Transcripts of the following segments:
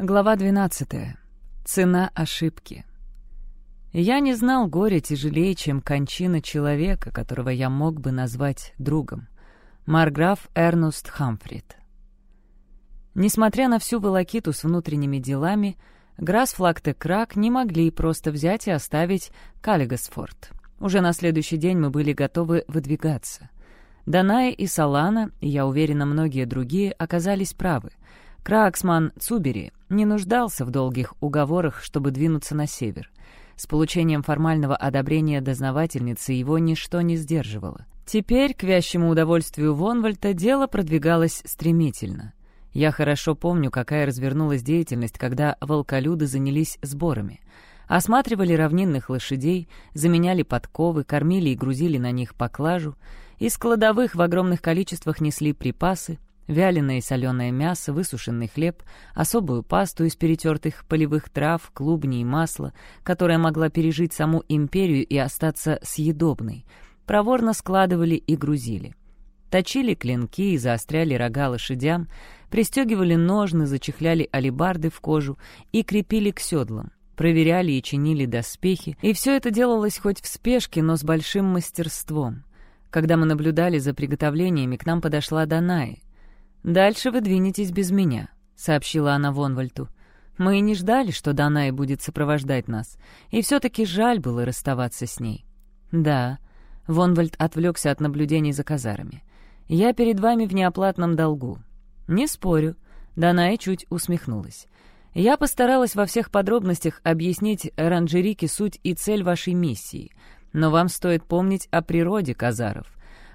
Глава 12. Цена ошибки. Я не знал горя тяжелее, чем кончина человека, которого я мог бы назвать другом. Марграф Эрнуст Хамфрид. Несмотря на всю волокиту с внутренними делами, Грасфлаг и Крак не могли просто взять и оставить Каллигасфорд. Уже на следующий день мы были готовы выдвигаться. Данай и Салана, и, я уверена, многие другие, оказались правы — Краксман Цубери не нуждался в долгих уговорах, чтобы двинуться на север. С получением формального одобрения дознавательницы его ничто не сдерживало. Теперь, к вящему удовольствию Вонвальта, дело продвигалось стремительно. Я хорошо помню, какая развернулась деятельность, когда волколюды занялись сборами. Осматривали равнинных лошадей, заменяли подковы, кормили и грузили на них поклажу, из кладовых в огромных количествах несли припасы, вяленое и соленое мясо, высушенный хлеб, особую пасту из перетертых полевых трав, клубней и масла, которая могла пережить саму империю и остаться съедобной, проворно складывали и грузили. Точили клинки и заостряли рога лошадям, пристегивали ножны, зачехляли алебарды в кожу и крепили к седлам, проверяли и чинили доспехи, и все это делалось хоть в спешке, но с большим мастерством. Когда мы наблюдали за приготовлениями, к нам подошла Данай, «Дальше вы двинетесь без меня», — сообщила она Вонвальту. «Мы и не ждали, что Данай будет сопровождать нас, и все-таки жаль было расставаться с ней». «Да», — Вонвальд отвлекся от наблюдений за казарами. «Я перед вами в неоплатном долгу». «Не спорю», — Данай чуть усмехнулась. «Я постаралась во всех подробностях объяснить Ранжерике суть и цель вашей миссии, но вам стоит помнить о природе казаров.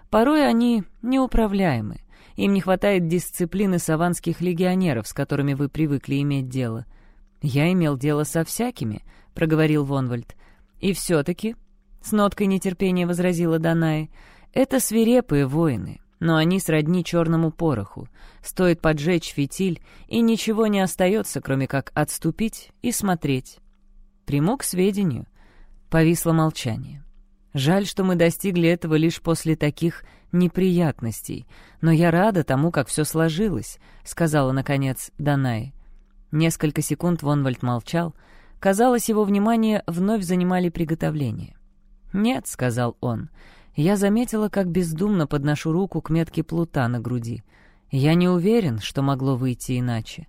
Порой они неуправляемы, им не хватает дисциплины саванских легионеров, с которыми вы привыкли иметь дело». «Я имел дело со всякими», — проговорил Вонвальд. «И все-таки», — с ноткой нетерпения возразила Данай, — «это свирепые воины, но они сродни черному пороху. Стоит поджечь фитиль, и ничего не остается, кроме как отступить и смотреть». «Приму к сведению». Повисло молчание. Жаль, что мы достигли этого лишь после таких неприятностей, но я рада тому, как все сложилось», — сказала, наконец, Данай. Несколько секунд Вонвальд молчал. Казалось, его внимание вновь занимали приготовления. «Нет», — сказал он, — «я заметила, как бездумно подношу руку к метке плута на груди. Я не уверен, что могло выйти иначе».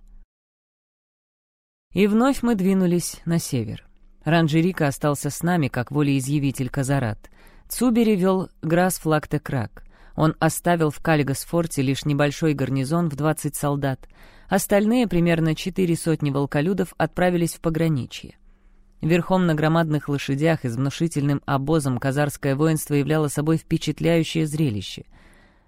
И вновь мы двинулись на север. Ранжерика остался с нами, как волеизъявитель Казарат. Цубери вел Грас Флакте-Крак. Он оставил в Калигасфорте лишь небольшой гарнизон в 20 солдат. Остальные, примерно четыре сотни волколюдов, отправились в пограничье. Верхом на громадных лошадях и с внушительным обозом казарское воинство являло собой впечатляющее зрелище.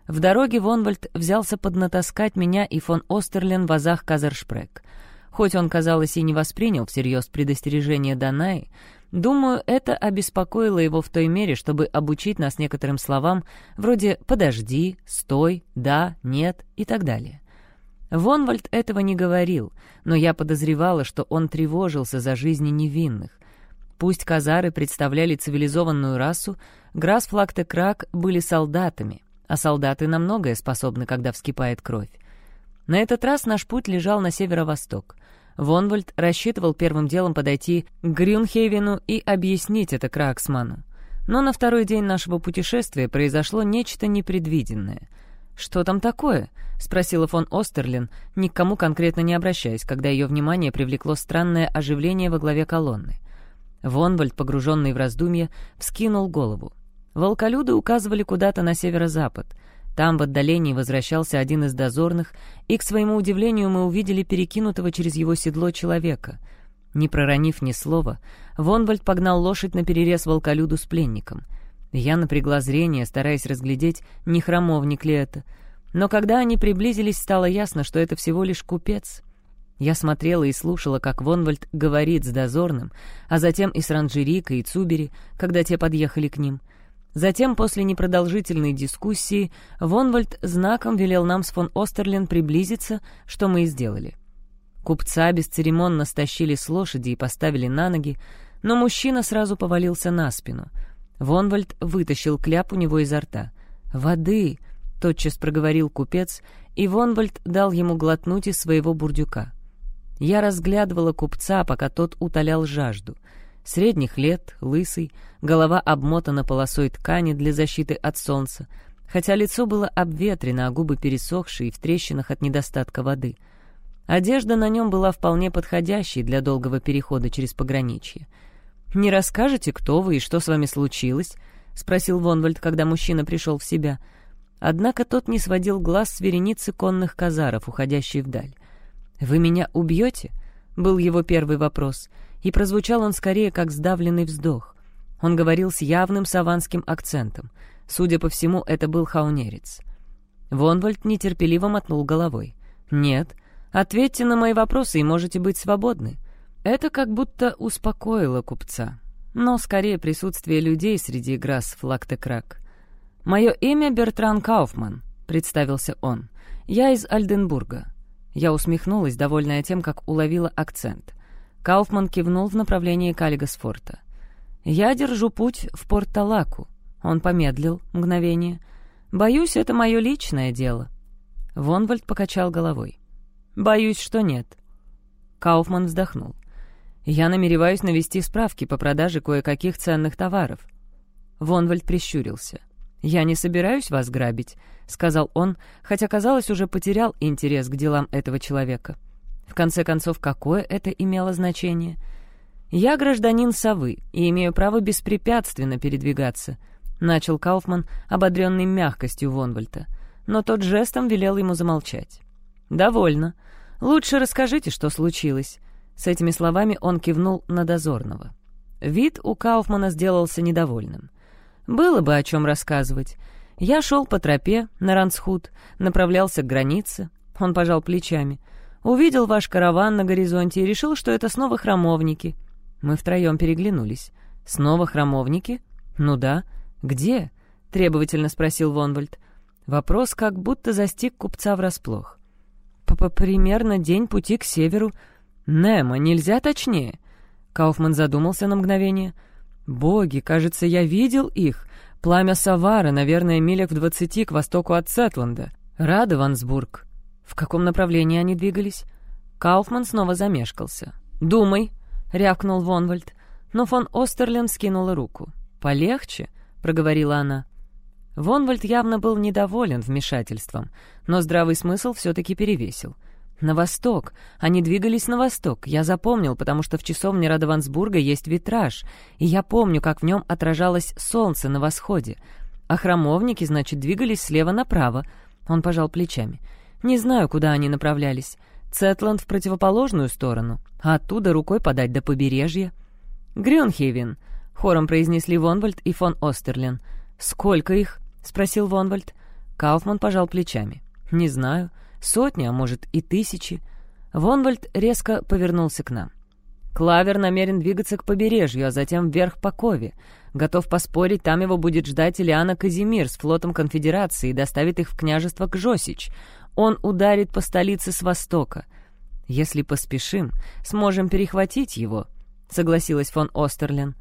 В дороге Вонвальд взялся поднатаскать меня и фон Остерлен в азах Казаршпрек — Хоть он, казалось, и не воспринял всерьез предостережение Данаи, думаю, это обеспокоило его в той мере, чтобы обучить нас некоторым словам вроде «подожди», «стой», «да», «нет» и так далее. Вонвальд этого не говорил, но я подозревала, что он тревожился за жизни невинных. Пусть казары представляли цивилизованную расу, Грасфлаг и Крак были солдатами, а солдаты на многое способны, когда вскипает кровь. На этот раз наш путь лежал на северо-восток. Вонвальд рассчитывал первым делом подойти к Грюнхейвену и объяснить это Краксману. Но на второй день нашего путешествия произошло нечто непредвиденное. «Что там такое?» — спросила фон Остерлин, ни к кому конкретно не обращаясь, когда ее внимание привлекло странное оживление во главе колонны. Вонвальд, погруженный в раздумье, вскинул голову. Волколюды указывали куда-то на северо-запад — там в отдалении возвращался один из дозорных, и, к своему удивлению, мы увидели перекинутого через его седло человека. Не проронив ни слова, Вонвальд погнал лошадь на перерез волколюду с пленником. Я напрягла зрение, стараясь разглядеть, не храмовник ли это. Но когда они приблизились, стало ясно, что это всего лишь купец. Я смотрела и слушала, как Вонвальд говорит с дозорным, а затем и с Ранжерика и Цубери, когда те подъехали к ним — Затем, после непродолжительной дискуссии, Вонвальд знаком велел нам с фон Остерлин приблизиться, что мы и сделали. Купца бесцеремонно стащили с лошади и поставили на ноги, но мужчина сразу повалился на спину. Вонвальд вытащил кляп у него изо рта. «Воды!» — тотчас проговорил купец, и Вонвальд дал ему глотнуть из своего бурдюка. Я разглядывала купца, пока тот утолял жажду. Средних лет, лысый, голова обмотана полосой ткани для защиты от солнца, хотя лицо было обветрено, а губы пересохшие и в трещинах от недостатка воды. Одежда на нем была вполне подходящей для долгого перехода через пограничье. «Не расскажете, кто вы и что с вами случилось?» — спросил Вонвальд, когда мужчина пришел в себя. Однако тот не сводил глаз с вереницы конных казаров, уходящей вдаль. «Вы меня убьете?» — был его первый вопрос, и прозвучал он скорее как сдавленный вздох. Он говорил с явным саванским акцентом. Судя по всему, это был хаунерец. Вонвальд нетерпеливо мотнул головой. «Нет, ответьте на мои вопросы и можете быть свободны». Это как будто успокоило купца. Но скорее присутствие людей среди грас флактекрак. «Мое имя Бертран Кауфман», — представился он. «Я из Альденбурга». Я усмехнулась, довольная тем, как уловила акцент. Кауфман кивнул в направлении Каллигасфорта. «Я держу путь в Порт-Талаку». Он помедлил мгновение. «Боюсь, это мое личное дело». Вонвальд покачал головой. «Боюсь, что нет». Кауфман вздохнул. «Я намереваюсь навести справки по продаже кое-каких ценных товаров». Вонвальд прищурился. «Я не собираюсь вас грабить», — сказал он, хотя, казалось, уже потерял интерес к делам этого человека. В конце концов, какое это имело значение? «Я гражданин Совы и имею право беспрепятственно передвигаться», — начал Кауфман, ободренный мягкостью Вонвальта, но тот жестом велел ему замолчать. «Довольно. Лучше расскажите, что случилось. С этими словами он кивнул на дозорного. Вид у Кауфмана сделался недовольным. «Было бы о чем рассказывать. Я шел по тропе на Рансхут, направлялся к границе. Он пожал плечами. Увидел ваш караван на горизонте и решил, что это снова храмовники. Мы втроем переглянулись. «Снова храмовники?» «Ну да. Где?» — требовательно спросил Вонвальд. Вопрос как будто застиг купца врасплох. П -п «Примерно день пути к северу», «Немо, нельзя точнее?» Кауфман задумался на мгновение. «Боги, кажется, я видел их. Пламя Савара, наверное, милях в двадцати к востоку от Сетланда. Радовансбург». В каком направлении они двигались? Кауфман снова замешкался. «Думай», — рявкнул Вонвальд. Но фон Остерлен скинула руку. «Полегче», — проговорила она. Вонвальд явно был недоволен вмешательством, но здравый смысл все-таки перевесил — «На восток. Они двигались на восток. Я запомнил, потому что в часовне Радовансбурга есть витраж, и я помню, как в нем отражалось солнце на восходе. А храмовники, значит, двигались слева направо». Он пожал плечами. «Не знаю, куда они направлялись. Цетланд в противоположную сторону, а оттуда рукой подать до побережья». «Грюнхевен», — хором произнесли Вонвальд и фон Остерлин. «Сколько их?» — спросил Вонвальд. Кауфман пожал плечами. «Не знаю». Сотни, а может и тысячи. Вонвальд резко повернулся к нам. Клавер намерен двигаться к побережью, а затем вверх по Кове. Готов поспорить, там его будет ждать Ильяна Казимир с флотом конфедерации и доставит их в княжество Кжосич. Он ударит по столице с востока. Если поспешим, сможем перехватить его, — согласилась фон Остерлен.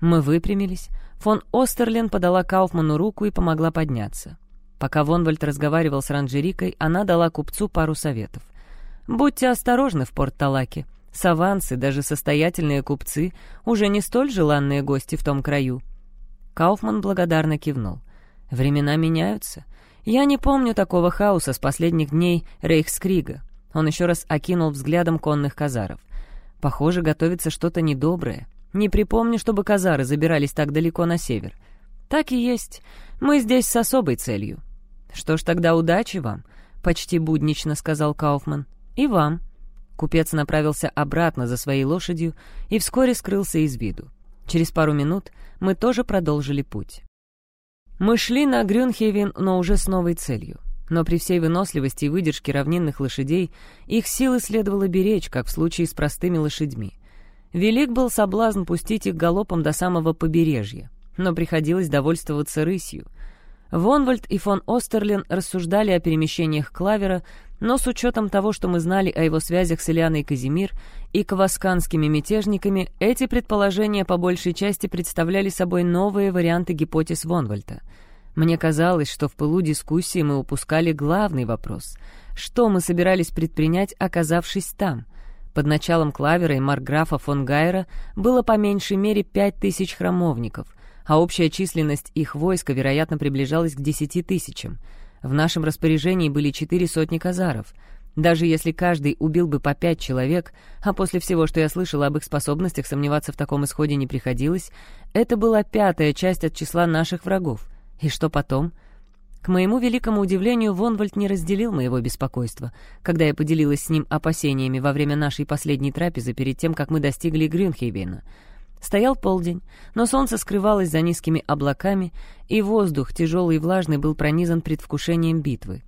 Мы выпрямились. Фон Остерлен подала Кауфману руку и помогла подняться. Пока Вонвальд разговаривал с Ранжерикой, она дала купцу пару советов. «Будьте осторожны в Порт-Талаке. Саванцы, даже состоятельные купцы, уже не столь желанные гости в том краю». Кауфман благодарно кивнул. «Времена меняются. Я не помню такого хаоса с последних дней Рейхскрига». Он еще раз окинул взглядом конных казаров. «Похоже, готовится что-то недоброе. Не припомню, чтобы казары забирались так далеко на север. Так и есть. Мы здесь с особой целью. «Что ж тогда удачи вам», — почти буднично сказал Кауфман. «И вам». Купец направился обратно за своей лошадью и вскоре скрылся из виду. Через пару минут мы тоже продолжили путь. Мы шли на Грюнхевен, но уже с новой целью. Но при всей выносливости и выдержке равнинных лошадей их силы следовало беречь, как в случае с простыми лошадьми. Велик был соблазн пустить их галопом до самого побережья, но приходилось довольствоваться рысью — Вонвальд и фон Остерлин рассуждали о перемещениях Клавера, но с учетом того, что мы знали о его связях с Ильяной Казимир и кавасканскими мятежниками, эти предположения по большей части представляли собой новые варианты гипотез Вонвальта. Мне казалось, что в пылу дискуссии мы упускали главный вопрос — что мы собирались предпринять, оказавшись там — Под началом Клавера и Марграфа фон Гайера было по меньшей мере пять тысяч храмовников, а общая численность их войска, вероятно, приближалась к десяти тысячам. В нашем распоряжении были четыре сотни казаров. Даже если каждый убил бы по пять человек, а после всего, что я слышала об их способностях, сомневаться в таком исходе не приходилось, это была пятая часть от числа наших врагов. И что потом? К моему великому удивлению, Вонвальд не разделил моего беспокойства, когда я поделилась с ним опасениями во время нашей последней трапезы перед тем, как мы достигли Грюнхейвена — Стоял полдень, но солнце скрывалось за низкими облаками, и воздух, тяжелый и влажный, был пронизан предвкушением битвы.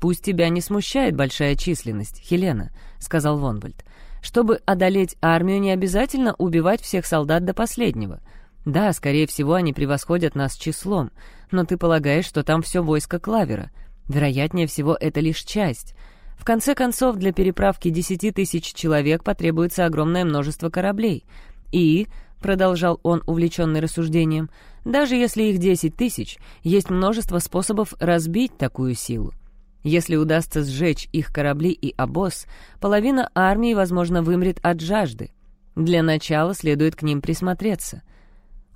«Пусть тебя не смущает большая численность, Хелена», — сказал Вонвальд. «Чтобы одолеть армию, не обязательно убивать всех солдат до последнего. Да, скорее всего, они превосходят нас числом, но ты полагаешь, что там все войско Клавера. Вероятнее всего, это лишь часть». В конце концов, для переправки десяти тысяч человек потребуется огромное множество кораблей — и, — продолжал он, увлеченный рассуждением, — даже если их десять тысяч, есть множество способов разбить такую силу. Если удастся сжечь их корабли и обоз, половина армии, возможно, вымрет от жажды. Для начала следует к ним присмотреться.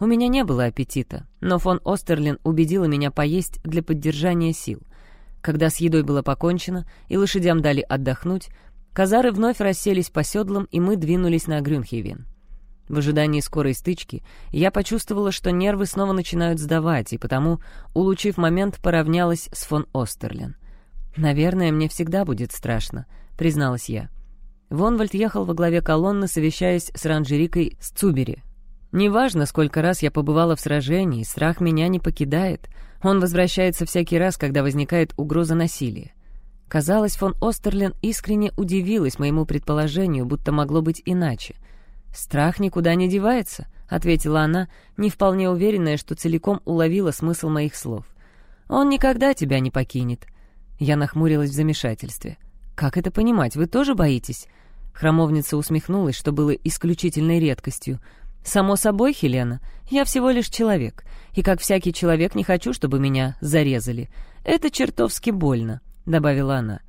У меня не было аппетита, но фон Остерлин убедила меня поесть для поддержания сил. Когда с едой было покончено и лошадям дали отдохнуть, казары вновь расселись по седлам, и мы двинулись на Грюнхевен. В ожидании скорой стычки я почувствовала, что нервы снова начинают сдавать, и потому, улучив момент, поравнялась с фон Остерлин. «Наверное, мне всегда будет страшно», — призналась я. Вонвальд ехал во главе колонны, совещаясь с Ранжерикой с Цубери. «Неважно, сколько раз я побывала в сражении, страх меня не покидает. Он возвращается всякий раз, когда возникает угроза насилия. Казалось, фон Остерлин искренне удивилась моему предположению, будто могло быть иначе — «Страх никуда не девается», — ответила она, не вполне уверенная, что целиком уловила смысл моих слов. «Он никогда тебя не покинет». Я нахмурилась в замешательстве. «Как это понимать? Вы тоже боитесь?» Храмовница усмехнулась, что было исключительной редкостью. «Само собой, Хелена, я всего лишь человек, и как всякий человек не хочу, чтобы меня зарезали. Это чертовски больно», — добавила она.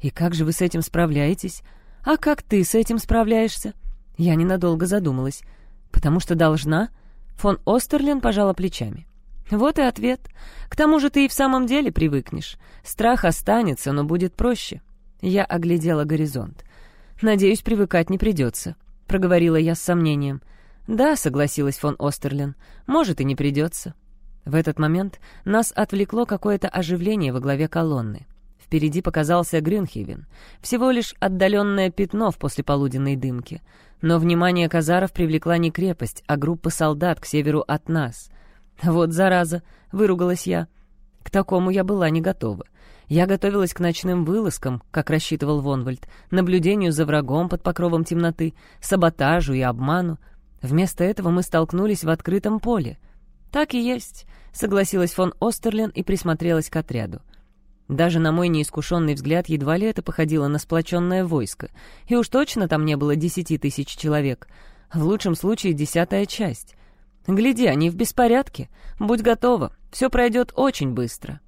«И как же вы с этим справляетесь? А как ты с этим справляешься?» Я ненадолго задумалась. «Потому что должна?» Фон Остерлин пожала плечами. «Вот и ответ. К тому же ты и в самом деле привыкнешь. Страх останется, но будет проще». Я оглядела горизонт. «Надеюсь, привыкать не придется», — проговорила я с сомнением. «Да», — согласилась фон Остерлин, — «может, и не придется». В этот момент нас отвлекло какое-то оживление во главе колонны. Впереди показался Грюнхевен, всего лишь отдаленное пятно в послеполуденной дымке — но внимание казаров привлекла не крепость, а группа солдат к северу от нас. «Вот зараза!» — выругалась я. К такому я была не готова. Я готовилась к ночным вылазкам, как рассчитывал Вонвальд, наблюдению за врагом под покровом темноты, саботажу и обману. Вместо этого мы столкнулись в открытом поле. «Так и есть», — согласилась фон Остерлин и присмотрелась к отряду. Даже на мой неискушенный взгляд едва ли это походило на сплоченное войско, и уж точно там не было десяти тысяч человек. В лучшем случае десятая часть. Гляди, они в беспорядке. Будь готова, все пройдет очень быстро.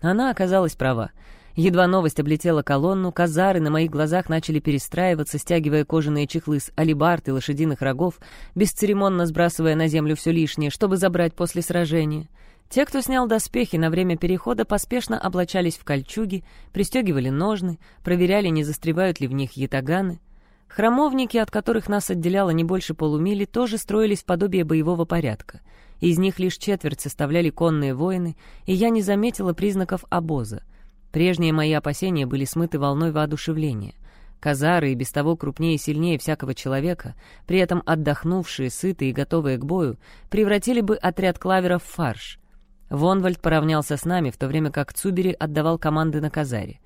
Она оказалась права. Едва новость облетела колонну, казары на моих глазах начали перестраиваться, стягивая кожаные чехлы с алибард и лошадиных рогов, бесцеремонно сбрасывая на землю все лишнее, чтобы забрать после сражения. Те, кто снял доспехи на время перехода, поспешно облачались в кольчуги, пристегивали ножны, проверяли, не застревают ли в них ятаганы. Храмовники, от которых нас отделяло не больше полумили, тоже строились в подобие боевого порядка. Из них лишь четверть составляли конные воины, и я не заметила признаков обоза. Прежние мои опасения были смыты волной воодушевления. Казары и без того крупнее и сильнее всякого человека, при этом отдохнувшие, сытые и готовые к бою, превратили бы отряд клаверов в фарш. Вонвальд поравнялся с нами, в то время как Цубери отдавал команды на казаре.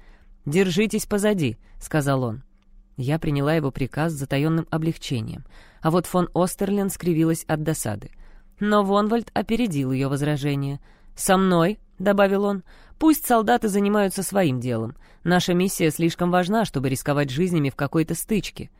«Держитесь позади», — сказал он. Я приняла его приказ с затаенным облегчением, а вот фон Остерлин скривилась от досады. Но Вонвальд опередил ее возражение. «Со мной», — добавил он, — «пусть солдаты занимаются своим делом. Наша миссия слишком важна, чтобы рисковать жизнями в какой-то стычке».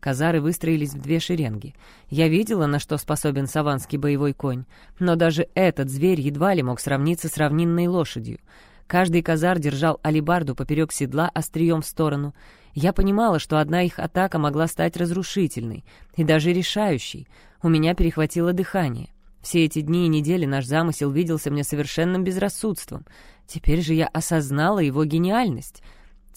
Казары выстроились в две шеренги. Я видела, на что способен саванский боевой конь, но даже этот зверь едва ли мог сравниться с равнинной лошадью. Каждый казар держал алибарду поперек седла острием в сторону. Я понимала, что одна их атака могла стать разрушительной и даже решающей. У меня перехватило дыхание. Все эти дни и недели наш замысел виделся мне совершенным безрассудством. Теперь же я осознала его гениальность.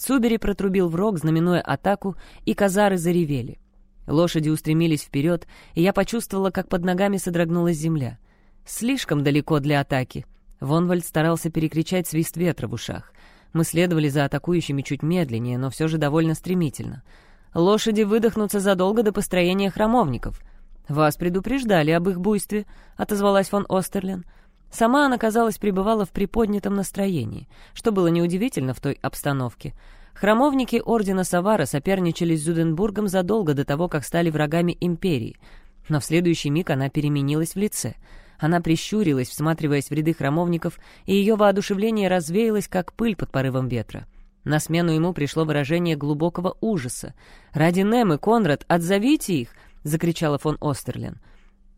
Цубери протрубил в рог, знаменуя атаку, и казары заревели. Лошади устремились вперед, и я почувствовала, как под ногами содрогнулась земля. Слишком далеко для атаки. Вонвальд старался перекричать свист ветра в ушах. Мы следовали за атакующими чуть медленнее, но все же довольно стремительно. Лошади выдохнутся задолго до построения храмовников. «Вас предупреждали об их буйстве», — отозвалась фон Остерлин. Сама она, казалось, пребывала в приподнятом настроении, что было неудивительно в той обстановке. Храмовники Ордена Савара соперничали с Зюденбургом задолго до того, как стали врагами империи. Но в следующий миг она переменилась в лице. Она прищурилась, всматриваясь в ряды храмовников, и ее воодушевление развеялось, как пыль под порывом ветра. На смену ему пришло выражение глубокого ужаса. «Ради Немы, Конрад, отзовите их!» — закричала фон Остерлин.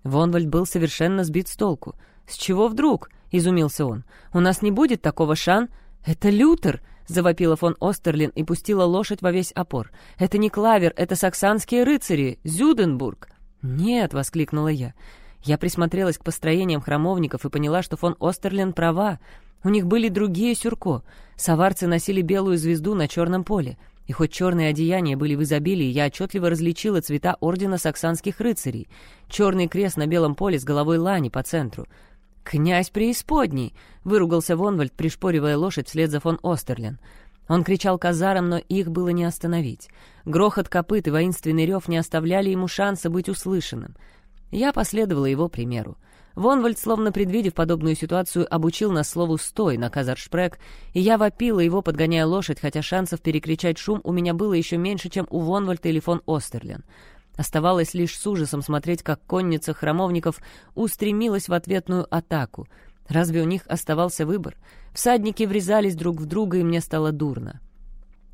Вонвальд был совершенно сбит с толку. «С чего вдруг?» — изумился он. «У нас не будет такого шан...» «Это Лютер!» — завопила фон Остерлин и пустила лошадь во весь опор. «Это не Клавер, это саксанские рыцари! Зюденбург!» «Нет!» — воскликнула я. Я присмотрелась к построениям храмовников и поняла, что фон Остерлин права. У них были другие сюрко. Саварцы носили белую звезду на черном поле. И хоть черные одеяния были в изобилии, я отчетливо различила цвета ордена саксанских рыцарей. Черный крест на белом поле с головой лани по центру. «Князь преисподней!» — выругался Вонвальд, пришпоривая лошадь вслед за фон Остерлен. Он кричал казарам, но их было не остановить. Грохот копыт и воинственный рев не оставляли ему шанса быть услышанным. Я последовала его примеру. Вонвальд, словно предвидев подобную ситуацию, обучил нас слову «стой» на Казаршпрек, и я вопила его, подгоняя лошадь, хотя шансов перекричать шум у меня было еще меньше, чем у Вонвальда или фон Остерлен. Оставалось лишь с ужасом смотреть, как конница храмовников устремилась в ответную атаку. Разве у них оставался выбор? Всадники врезались друг в друга, и мне стало дурно.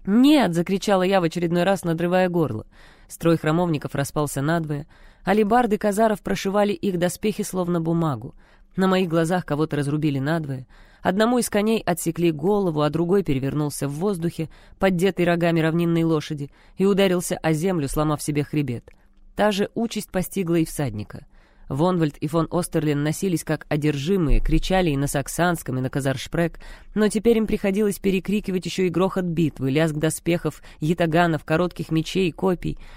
«Нет!» — закричала я в очередной раз, надрывая горло. Строй храмовников распался надвое — Алибарды казаров прошивали их доспехи словно бумагу. На моих глазах кого-то разрубили надвое. Одному из коней отсекли голову, а другой перевернулся в воздухе, поддетый рогами равнинной лошади, и ударился о землю, сломав себе хребет. Та же участь постигла и всадника. Вонвальд и фон Остерлин носились как одержимые, кричали и на саксанском, и на казаршпрек, но теперь им приходилось перекрикивать еще и грохот битвы, лязг доспехов, ятаганов, коротких мечей и копий —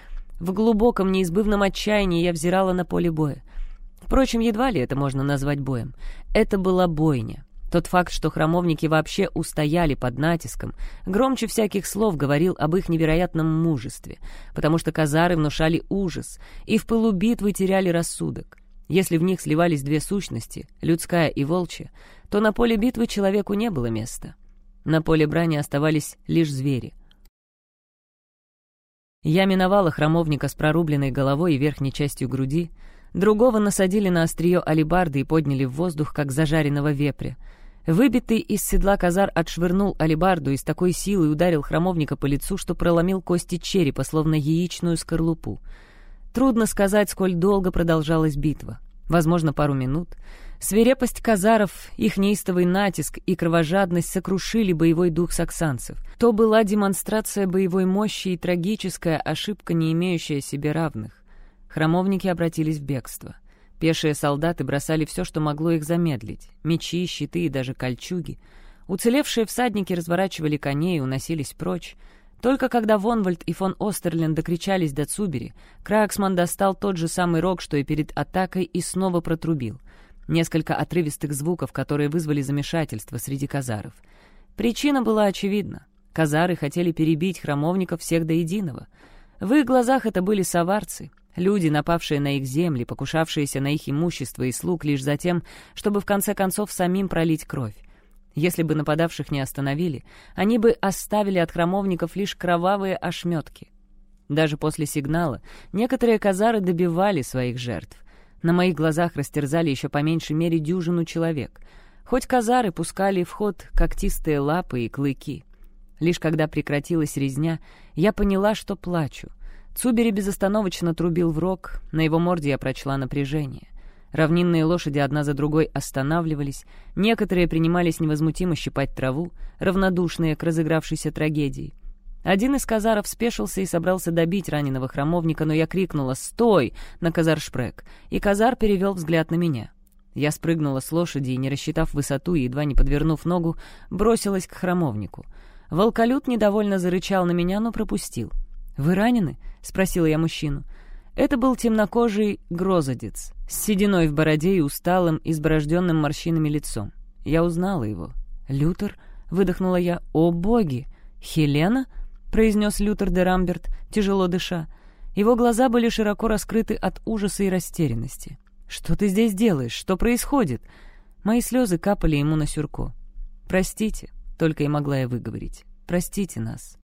в глубоком, неизбывном отчаянии я взирала на поле боя. Впрочем, едва ли это можно назвать боем. Это была бойня. Тот факт, что храмовники вообще устояли под натиском, громче всяких слов говорил об их невероятном мужестве, потому что казары внушали ужас и в пылу битвы теряли рассудок. Если в них сливались две сущности, людская и волчья, то на поле битвы человеку не было места. На поле брани оставались лишь звери — я миновала храмовника с прорубленной головой и верхней частью груди, другого насадили на острие алибарды и подняли в воздух, как зажаренного вепря. Выбитый из седла казар отшвырнул алибарду и с такой силой ударил храмовника по лицу, что проломил кости черепа, словно яичную скорлупу. Трудно сказать, сколь долго продолжалась битва. Возможно, пару минут — Свирепость казаров, их неистовый натиск и кровожадность сокрушили боевой дух саксанцев. То была демонстрация боевой мощи и трагическая ошибка, не имеющая себе равных. Храмовники обратились в бегство. Пешие солдаты бросали все, что могло их замедлить — мечи, щиты и даже кольчуги. Уцелевшие всадники разворачивали коней и уносились прочь. Только когда Вонвальд и фон Остерлен докричались до Цубери, Краксман достал тот же самый рог, что и перед атакой, и снова протрубил — Несколько отрывистых звуков, которые вызвали замешательство среди казаров. Причина была очевидна. Казары хотели перебить храмовников всех до единого. В их глазах это были саварцы, люди, напавшие на их земли, покушавшиеся на их имущество и слуг лишь за тем, чтобы в конце концов самим пролить кровь. Если бы нападавших не остановили, они бы оставили от храмовников лишь кровавые ошметки. Даже после сигнала некоторые казары добивали своих жертв. На моих глазах растерзали еще по меньшей мере дюжину человек. Хоть казары пускали в ход когтистые лапы и клыки. Лишь когда прекратилась резня, я поняла, что плачу. Цубери безостановочно трубил в рог, на его морде я прочла напряжение. Равнинные лошади одна за другой останавливались, некоторые принимались невозмутимо щипать траву, равнодушные к разыгравшейся трагедии. Один из казаров спешился и собрался добить раненого храмовника, но я крикнула «Стой!» на казар-шпрек, и казар перевел взгляд на меня. Я спрыгнула с лошади и, не рассчитав высоту и едва не подвернув ногу, бросилась к храмовнику. Волколют недовольно зарычал на меня, но пропустил. «Вы ранены?» — спросила я мужчину. Это был темнокожий грозодец, с сединой в бороде и усталым, изборожденным морщинами лицом. Я узнала его. «Лютер?» — выдохнула я. «О боги! Хелена?» — произнес Лютер де Рамберт, тяжело дыша. Его глаза были широко раскрыты от ужаса и растерянности. «Что ты здесь делаешь? Что происходит?» Мои слезы капали ему на сюрко. «Простите», — только и могла я выговорить. «Простите нас».